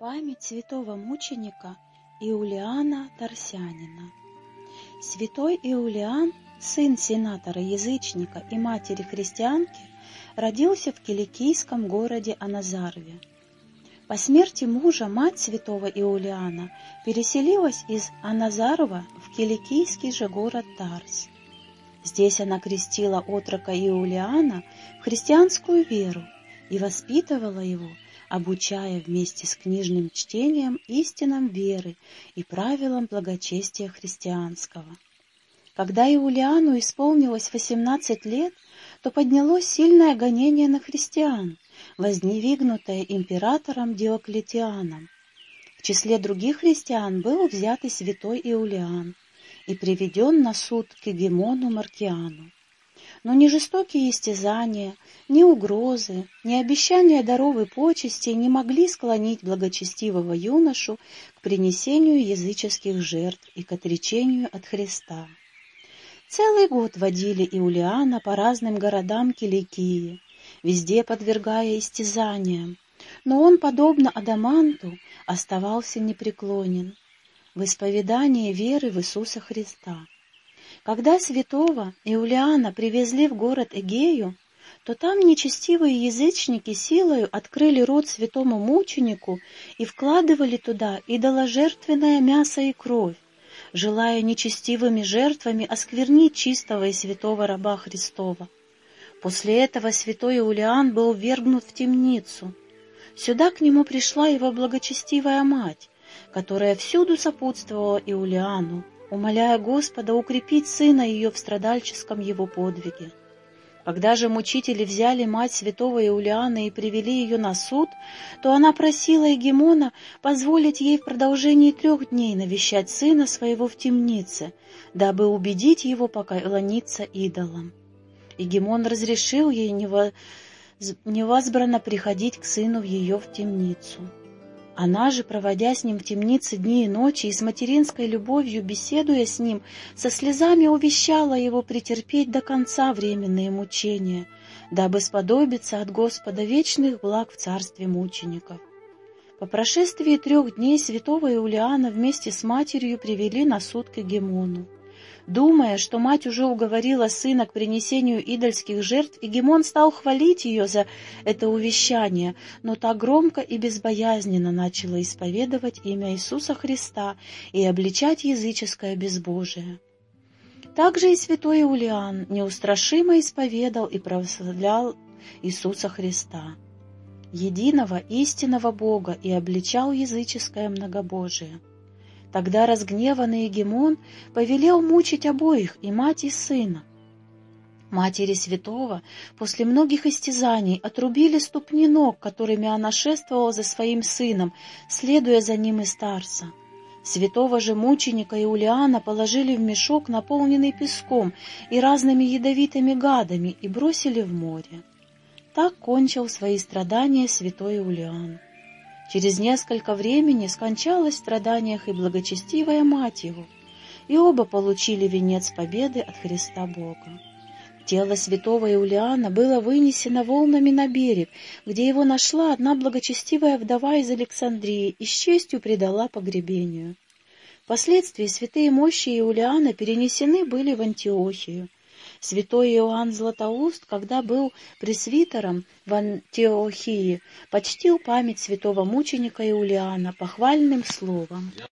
Память святого мученика Иулиана Тарсянина. Святой Иулиан, сын сенатора-язычника и матери-христианки, родился в киликийском городе Аназарве. По смерти мужа мать святого Иулиана переселилась из Аназарова в киликийский же город Тарс. Здесь она крестила отрока Иулиана в христианскую веру и воспитывала его – обучая вместе с книжным чтением истинам веры и правилам благочестия христианского. Когда Иулиану исполнилось 18 лет, то поднялось сильное гонение на христиан, возневигнутое императором Диоклетианом. В числе других христиан был взят и святой Иулиан и приведен на суд к Егемону Маркиану. Но ни жестокие истязания, ни угрозы, ни обещания даровой почести не могли склонить благочестивого юношу к принесению языческих жертв и к отречению от Христа. Целый год водили Иулиана по разным городам Киликии, везде подвергая истязаниям, но он, подобно Адаманту, оставался непреклонен в исповедании веры в Иисуса Христа. Когда святого Иулиана привезли в город Эгею, то там нечестивые язычники силою открыли рот святому мученику и вкладывали туда идоложертвенное мясо и кровь, желая нечестивыми жертвами осквернить чистого и святого раба Христова. После этого святой Иулиан был ввергнут в темницу. Сюда к нему пришла его благочестивая мать, которая всюду сопутствовала Иулиану, умоляя Господа укрепить сына ее в страдальческом его подвиге. Когда же мучители взяли мать святого Иулиана и привели ее на суд, то она просила Егемона позволить ей в продолжении трех дней навещать сына своего в темнице, дабы убедить его поклониться идолам. Егемон разрешил ей невозбранно приходить к сыну в ее в темницу. Она же, проводя с ним в темнице дни и ночи и с материнской любовью беседуя с ним, со слезами увещала его претерпеть до конца временные мучения, дабы сподобиться от Господа вечных благ в царстве мучеников. По прошествии трех дней святого Иулиана вместе с матерью привели на суд к Гемону. Думая, что мать уже уговорила сына к принесению идольских жертв, Егемон стал хвалить ее за это увещание, но так громко и безбоязненно начала исповедовать имя Иисуса Христа и обличать языческое безбожие. Также и святой Иулиан неустрашимо исповедал и прославлял Иисуса Христа, единого истинного Бога, и обличал языческое многобожие. Тогда разгневанный Егемон повелел мучить обоих, и мать, и сына. Матери святого после многих истязаний отрубили ступни ног, которыми она шествовала за своим сыном, следуя за ним из Тарса. Святого же мученика Иулиана положили в мешок, наполненный песком и разными ядовитыми гадами, и бросили в море. Так кончил свои страдания святой Иулиан. Через несколько времени скончалась в страданиях и благочестивая мать его, и оба получили венец победы от Христа Бога. Тело святого Иулиана было вынесено волнами на берег, где его нашла одна благочестивая вдова из Александрии и с честью предала погребению. Впоследствии святые мощи Иулиана перенесены были в Антиохию, Святой Иоанн Златоуст, когда был пресвитером в Антиохии, почтил память святого мученика Иулиана похвальным словом.